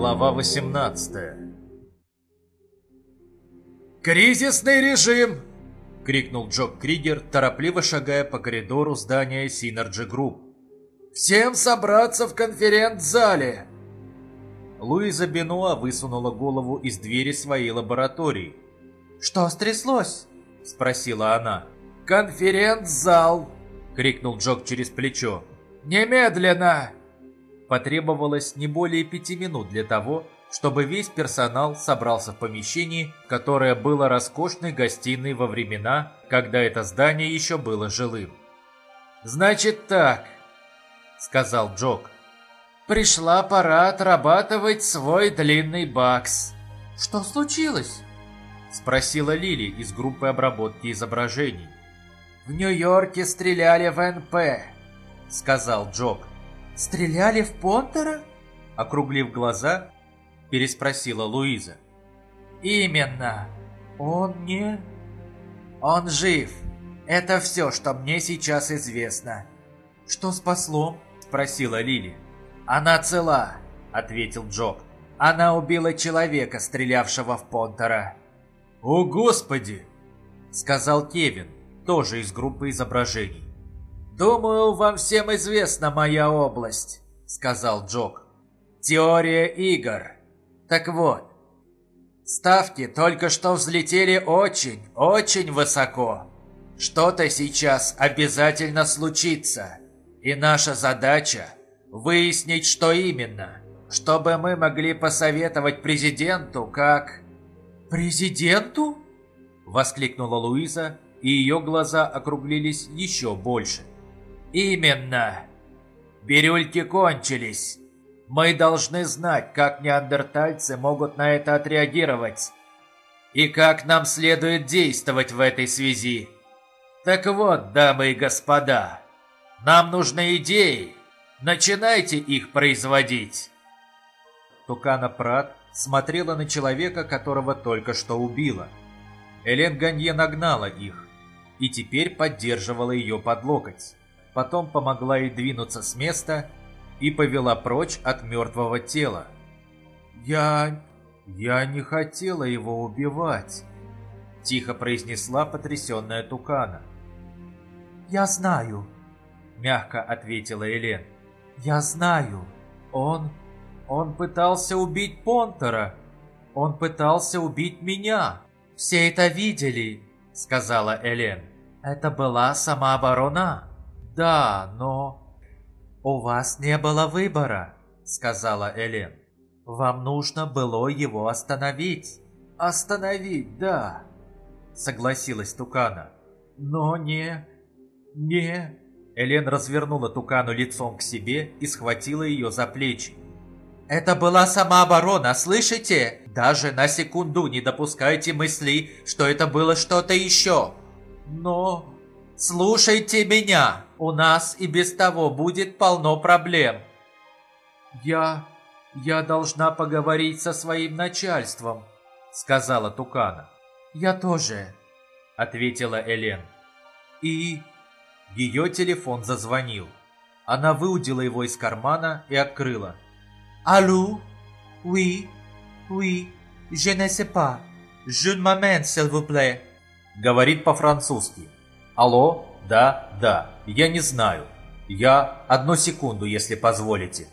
Глава 18 «Кризисный режим!» — крикнул Джок Кригер, торопливо шагая по коридору здания Synergy Group. «Всем собраться в конференц-зале!» Луиза Бенуа высунула голову из двери своей лаборатории. «Что стряслось?» — спросила она. «Конференц-зал!» — крикнул Джок через плечо. «Немедленно!» Потребовалось не более пяти минут для того, чтобы весь персонал собрался в помещении, которое было роскошной гостиной во времена, когда это здание еще было жилым. «Значит так», — сказал Джок. «Пришла пора отрабатывать свой длинный бакс». «Что случилось?» — спросила Лили из группы обработки изображений. «В Нью-Йорке стреляли в НП», — сказал Джок. «Стреляли в Понтера?» Округлив глаза, переспросила Луиза. «Именно. Он не...» «Он жив. Это все, что мне сейчас известно». «Что спасло?» – спросила Лили. «Она цела», – ответил Джок. «Она убила человека, стрелявшего в Понтера». «О, Господи!» – сказал Кевин, тоже из группы изображений. «Думаю, вам всем известна моя область», — сказал Джок. «Теория игр. Так вот, ставки только что взлетели очень, очень высоко. Что-то сейчас обязательно случится, и наша задача — выяснить, что именно, чтобы мы могли посоветовать президенту, как...» «Президенту?» — воскликнула Луиза, и ее глаза округлились еще больше. «Именно. Бирюльки кончились. Мы должны знать, как неандертальцы могут на это отреагировать. И как нам следует действовать в этой связи. Так вот, дамы и господа, нам нужны идеи. Начинайте их производить». Тукана Прат смотрела на человека, которого только что убила. Элен Ганье нагнала их и теперь поддерживала ее под локоть потом помогла ей двинуться с места и повела прочь от мертвого тела. «Я... я не хотела его убивать», — тихо произнесла потрясенная Тукана. «Я знаю», — мягко ответила Элен. «Я знаю. Он... он пытался убить Понтера. Он пытался убить меня. Все это видели», — сказала Элен. «Это была самооборона». «Да, но...» «У вас не было выбора», — сказала Элен. «Вам нужно было его остановить». «Остановить, да», — согласилась Тукана. «Но не... не...» Элен развернула Тукану лицом к себе и схватила ее за плечи. «Это была самооборона, слышите? Даже на секунду не допускайте мысли, что это было что-то еще!» «Но...» «Слушайте меня! У нас и без того будет полно проблем!» «Я... я должна поговорить со своим начальством», — сказала Тукана. «Я тоже», — ответила Элен. И... Ее телефон зазвонил. Она выудила его из кармана и открыла. «Алло? Oui? Oui? Je ne sais pas. Je m'amène, s'il vous plaît», — говорит по-французски. Алло? Да, да. Я не знаю. Я... Одну секунду, если позволите.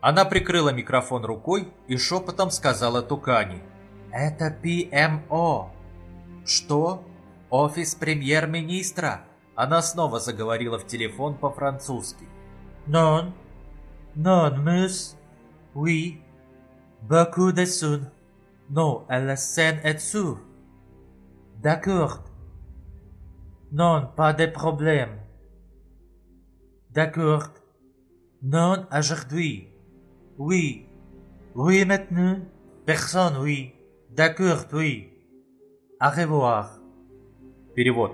Она прикрыла микрофон рукой и шепотом сказала Тукани. Это ПМО. Что? Офис премьер-министра? Она снова заговорила в телефон по-французски. Non. Non, мисс. Oui. Beaucoup de sun. Non, elle scène est sous. D'accord. Non, pas de problème. D'accord. Non, aujourd'hui. Oui. Oui, maintenant. Personne, oui. D'accord, oui. Au revoir. Перевод.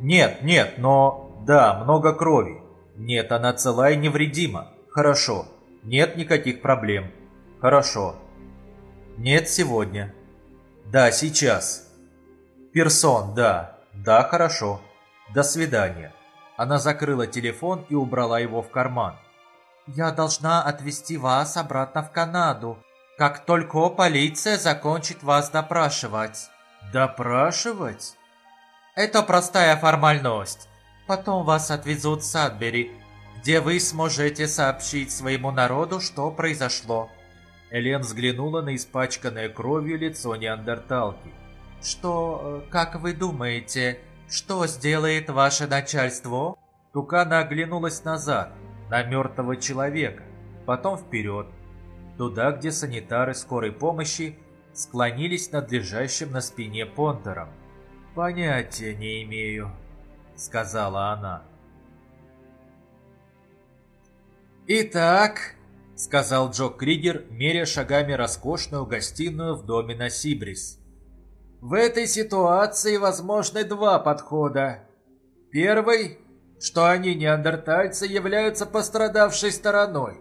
Нет, нет, но... Да, много крови. Нет, она цела и невредима. Хорошо. Нет никаких проблем. Хорошо. Нет сегодня. Да, сейчас. Персон, да. «Да, хорошо. До свидания». Она закрыла телефон и убрала его в карман. Я должна отвезти вас обратно в Канаду, как только полиция закончит вас допрашивать. Допрашивать? Это простая формальность. Потом вас отвезут в Садбери, где вы сможете сообщить своему народу, что произошло. Элен взглянула на испачканное кровью лицо неандерталки. Что, э, как вы думаете, что сделает ваше начальство? Тукана оглянулась назад, на мертвого человека, потом вперед, туда, где санитары скорой помощи склонились над лежащим на спине Понтером. «Понятия не имею», — сказала она. «Итак», — сказал Джо Кригер, меря шагами роскошную гостиную в доме на Сибрис. «В этой ситуации возможны два подхода. Первый что они, неандертальцы, являются пострадавшей стороной.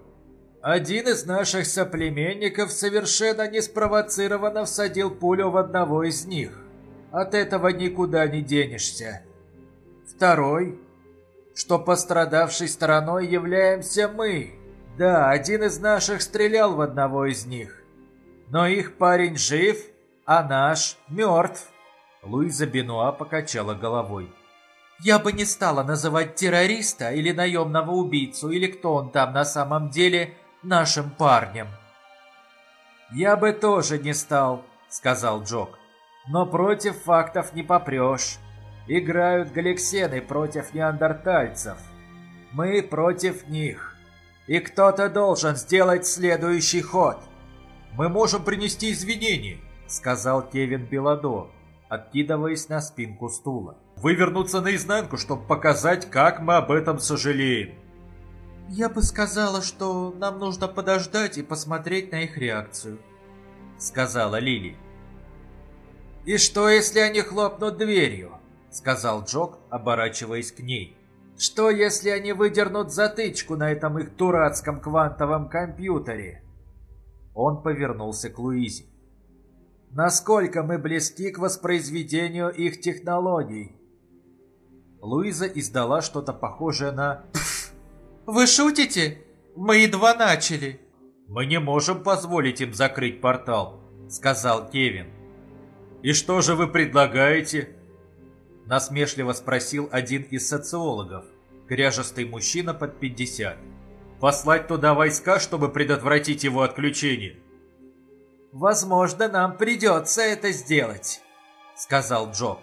Один из наших соплеменников совершенно неспровоцированно всадил пулю в одного из них. От этого никуда не денешься. Второй, что пострадавшей стороной являемся мы. Да, один из наших стрелял в одного из них. Но их парень жив, а наш мертв. Луиза Бенуа покачала головой. Я бы не стала называть террориста или наемного убийцу, или кто он там на самом деле, нашим парнем. «Я бы тоже не стал», — сказал Джок. «Но против фактов не попрешь. Играют галексены против неандертальцев. Мы против них. И кто-то должен сделать следующий ход». «Мы можем принести извинения», — сказал Кевин Беладо, откидываясь на спинку стула вывернуться наизнанку, чтобы показать, как мы об этом сожалеем. Я бы сказала, что нам нужно подождать и посмотреть на их реакцию, сказала Лили. И что, если они хлопнут дверью? сказал Джок, оборачиваясь к ней. Что, если они выдернут затычку на этом их дурацком квантовом компьютере? Он повернулся к Луизе. Насколько мы близки к воспроизведению их технологий? Луиза издала что-то похожее на «Вы шутите? Мы едва начали!» «Мы не можем позволить им закрыть портал», — сказал Кевин. «И что же вы предлагаете?» Насмешливо спросил один из социологов, кряжестый мужчина под 50. «Послать туда войска, чтобы предотвратить его отключение?» «Возможно, нам придется это сделать», — сказал Джок.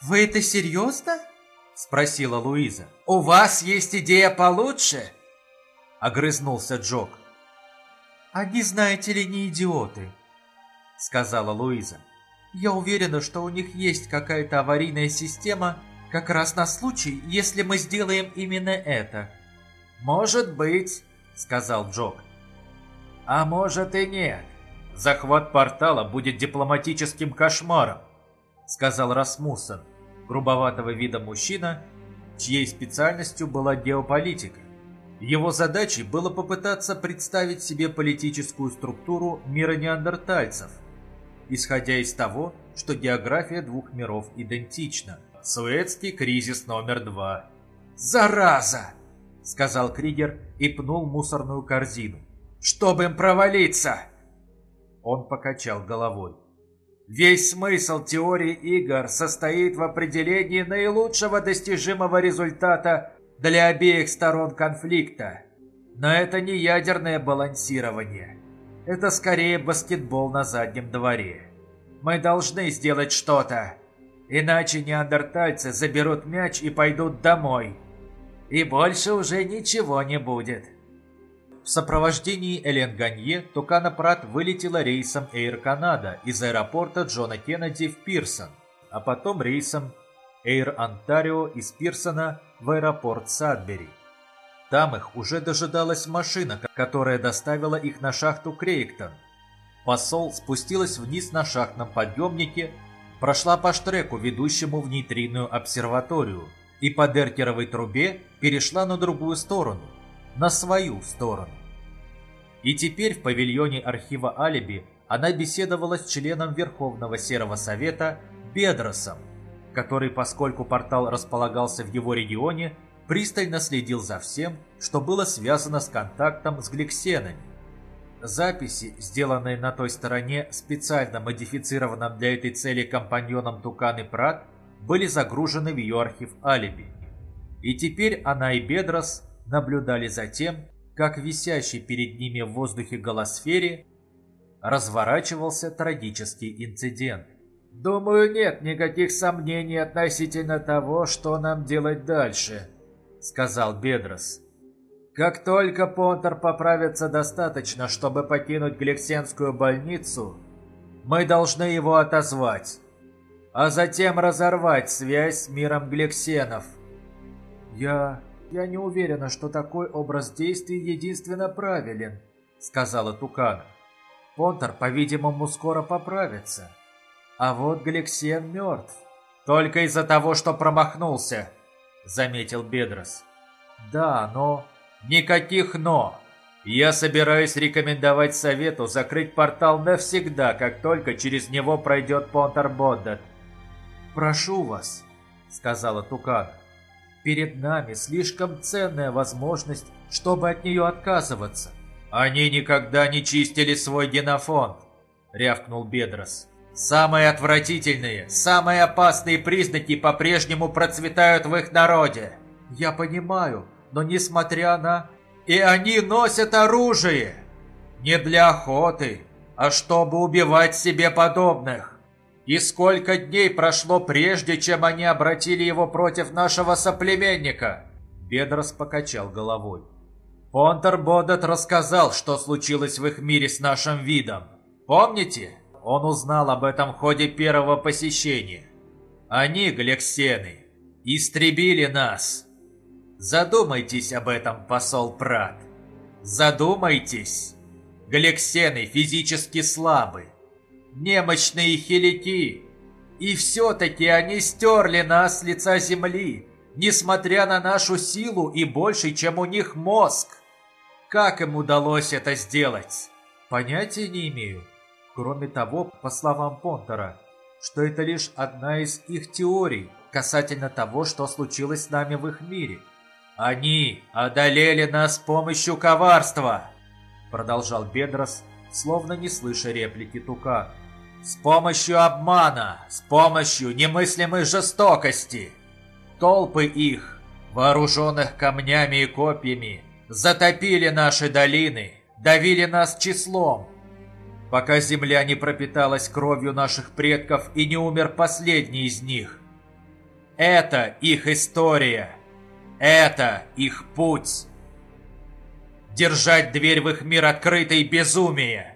«Вы это серьезно?» – спросила Луиза. «У вас есть идея получше?» – огрызнулся Джок. «Они, знаете ли, не идиоты», – сказала Луиза. «Я уверена, что у них есть какая-то аварийная система как раз на случай, если мы сделаем именно это». «Может быть», – сказал Джок. «А может и нет. Захват портала будет дипломатическим кошмаром», – сказал Расмуссен грубоватого вида мужчина, чьей специальностью была геополитика. Его задачей было попытаться представить себе политическую структуру мира неандертальцев, исходя из того, что география двух миров идентична. Суэцкий кризис номер два. «Зараза!» — сказал Кригер и пнул мусорную корзину. «Чтобы им провалиться!» Он покачал головой. Весь смысл теории игр состоит в определении наилучшего достижимого результата для обеих сторон конфликта. Но это не ядерное балансирование. Это скорее баскетбол на заднем дворе. Мы должны сделать что-то. Иначе неандертальцы заберут мяч и пойдут домой. И больше уже ничего не будет. В сопровождении Элен Ганье Тукана Прат вылетела рейсом Air Canada из аэропорта Джона Кеннеди в Пирсон, а потом рейсом Air Ontario из Пирсона в аэропорт Садбери. Там их уже дожидалась машина, которая доставила их на шахту Крейктон. Посол спустилась вниз на шахтном подъемнике, прошла по штреку, ведущему в нейтринную обсерваторию, и по Деркеровой трубе перешла на другую сторону, на свою сторону. И теперь в павильоне архива Алиби она беседовала с членом Верховного Серого Совета Бедросом, который, поскольку портал располагался в его регионе, пристально следил за всем, что было связано с контактом с гликсенами. Записи, сделанные на той стороне специально модифицированным для этой цели компаньоном Тукан и Прат, были загружены в ее архив алиби. И теперь она и Бедрос наблюдали за тем, как висящий перед ними в воздухе голосфере разворачивался трагический инцидент. «Думаю, нет никаких сомнений относительно того, что нам делать дальше», — сказал Бедрос. «Как только Понтер поправится достаточно, чтобы покинуть Глексенскую больницу, мы должны его отозвать, а затем разорвать связь с миром Глексенов». «Я... я не уверена, что такой образ действий единственно правилен», — сказала Тукана. «Понтер, по-видимому, скоро поправится». А вот Гликсен мертв. Только из-за того, что промахнулся, заметил Бедрос. Да, но... Никаких «но». Я собираюсь рекомендовать совету закрыть портал навсегда, как только через него пройдет Понтер Боддат. «Прошу вас», — сказала Тукана. «Перед нами слишком ценная возможность, чтобы от нее отказываться». «Они никогда не чистили свой генофонд», — рявкнул Бедрос. Самые отвратительные, самые опасные признаки по-прежнему процветают в их народе. Я понимаю, но несмотря на... И они носят оружие! Не для охоты, а чтобы убивать себе подобных. И сколько дней прошло прежде, чем они обратили его против нашего соплеменника? Бедрос покачал головой. Понтер Бодет рассказал, что случилось в их мире с нашим видом. Помните? он узнал об этом в ходе первого посещения. Они, Глексены, истребили нас. Задумайтесь об этом, посол Прат. Задумайтесь. Глексены физически слабы, немощные хилики. И все-таки они стерли нас с лица земли, несмотря на нашу силу и больше, чем у них мозг. Как им удалось это сделать? Понятия не имею. Кроме того, по словам Понтера, что это лишь одна из их теорий касательно того, что случилось с нами в их мире. «Они одолели нас с помощью коварства!» Продолжал Бедрос, словно не слыша реплики Тука. «С помощью обмана, с помощью немыслимой жестокости! Толпы их, вооруженных камнями и копьями, затопили наши долины, давили нас числом, пока земля не пропиталась кровью наших предков и не умер последний из них. Это их история. Это их путь. Держать дверь в их мир открытой – безумие.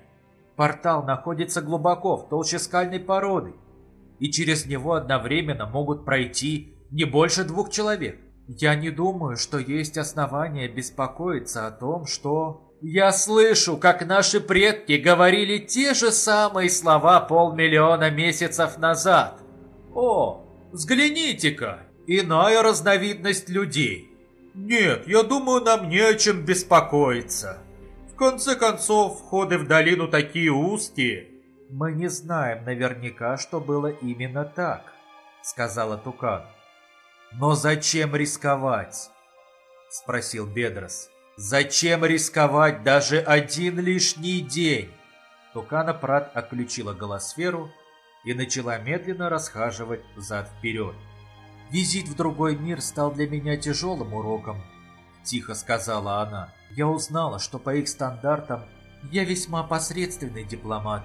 Портал находится глубоко в толще скальной породы, и через него одновременно могут пройти не больше двух человек. Я не думаю, что есть основания беспокоиться о том, что я слышу, как наши предки говорили те же самые слова полмиллиона месяцев назад. О, взгляните-ка, иная разновидность людей. Нет, я думаю, нам не о чем беспокоиться. Конце концов, входы в долину такие узкие. Мы не знаем наверняка, что было именно так, сказала Тукан. Но зачем рисковать? Спросил Бедрос. Зачем рисковать даже один лишний день? Тукана Прат отключила голосферу и начала медленно расхаживать взад-вперед. «Визит в другой мир стал для меня тяжелым уроком», – тихо сказала она. «Я узнала, что по их стандартам я весьма посредственный дипломат.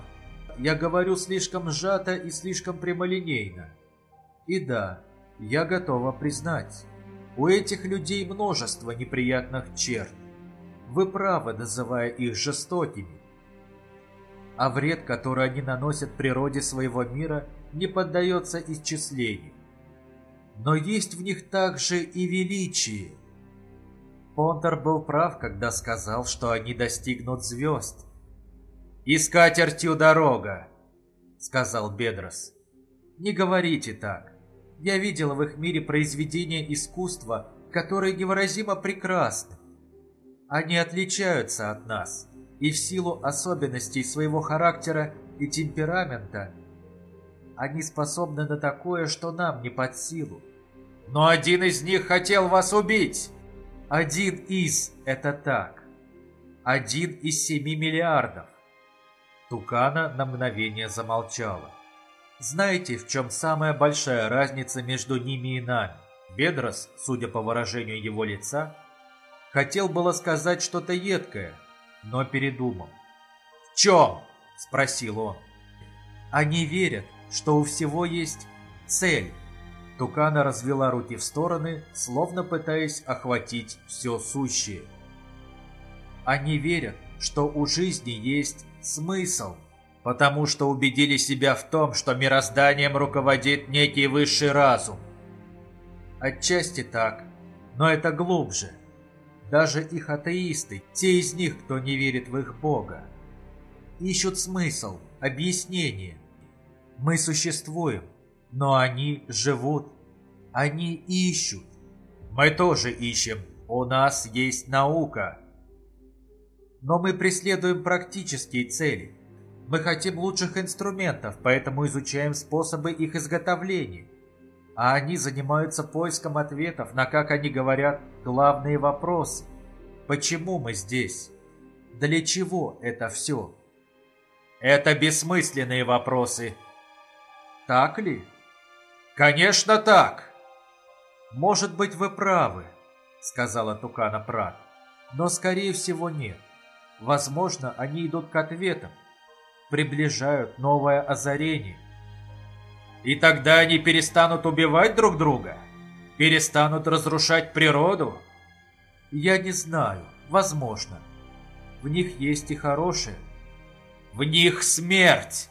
Я говорю слишком сжато и слишком прямолинейно. И да, я готова признать, у этих людей множество неприятных черт. Вы правы, называя их жестокими. А вред, который они наносят природе своего мира, не поддается исчислению. Но есть в них также и величие. Понтер был прав, когда сказал, что они достигнут звезд. «И скатертью дорога», — сказал Бедрос. «Не говорите так. Я видел в их мире произведения искусства, которые невыразимо прекрасны. Они отличаются от нас, и в силу особенностей своего характера и темперамента они способны на такое, что нам не под силу. но один из них хотел вас убить. Один из – это так. Один из семи миллиардов. Тукана на мгновение замолчала. Знаете, в чем самая большая разница между ними и нами? Бедрос, судя по выражению его лица, хотел было сказать что-то едкое, но передумал. «В чем?» – спросил он. «Они верят, что у всего есть цель». Тукана развела руки в стороны, словно пытаясь охватить все сущее. Они верят, что у жизни есть смысл, потому что убедили себя в том, что мирозданием руководит некий высший разум. Отчасти так, но это глубже. Даже их атеисты, те из них, кто не верит в их Бога, ищут смысл, объяснение. Мы существуем, но они живут. Они ищут. Мы тоже ищем. У нас есть наука. Но мы преследуем практические цели. Мы хотим лучших инструментов, поэтому изучаем способы их изготовления. А они занимаются поиском ответов на, как они говорят, главные вопросы. Почему мы здесь? Для чего это все? Это бессмысленные вопросы. Так ли? Конечно так. Может быть, вы правы, сказала Тукана Прат. Но, скорее всего, нет. Возможно, они идут к ответам, приближают новое озарение. И тогда они перестанут убивать друг друга? Перестанут разрушать природу? Я не знаю. Возможно. В них есть и хорошее. В них смерть.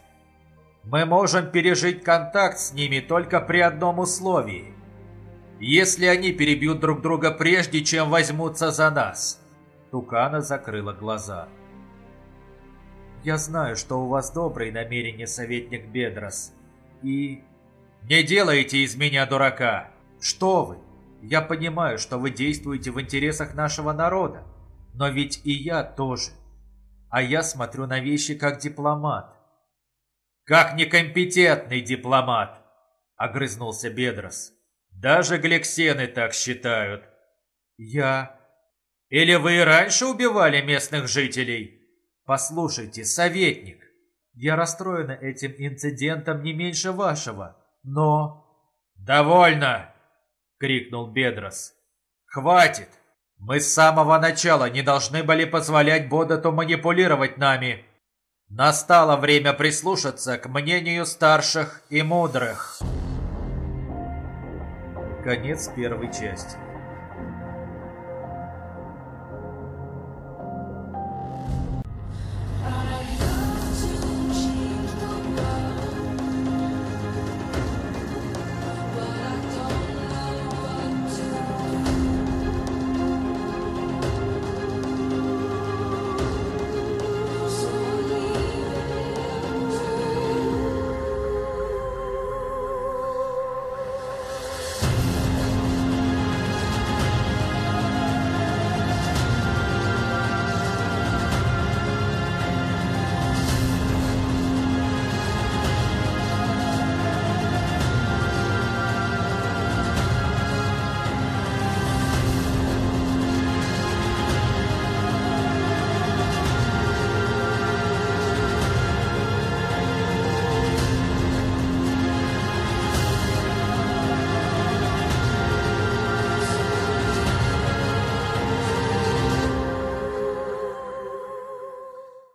Мы можем пережить контакт с ними только при одном условии. Если они перебьют друг друга прежде, чем возьмутся за нас. Тукана закрыла глаза. Я знаю, что у вас добрые намерения, советник Бедрос. И... Не делайте из меня дурака. Что вы? Я понимаю, что вы действуете в интересах нашего народа. Но ведь и я тоже. А я смотрю на вещи как дипломат. Как некомпетентный дипломат, огрызнулся Бедрос. Даже глексены так считают. Я... Или вы раньше убивали местных жителей? Послушайте, советник, я расстроена этим инцидентом не меньше вашего, но... «Довольно!» — крикнул Бедрос. «Хватит! Мы с самого начала не должны были позволять Бодату манипулировать нами. Настало время прислушаться к мнению старших и мудрых». Конец первой части.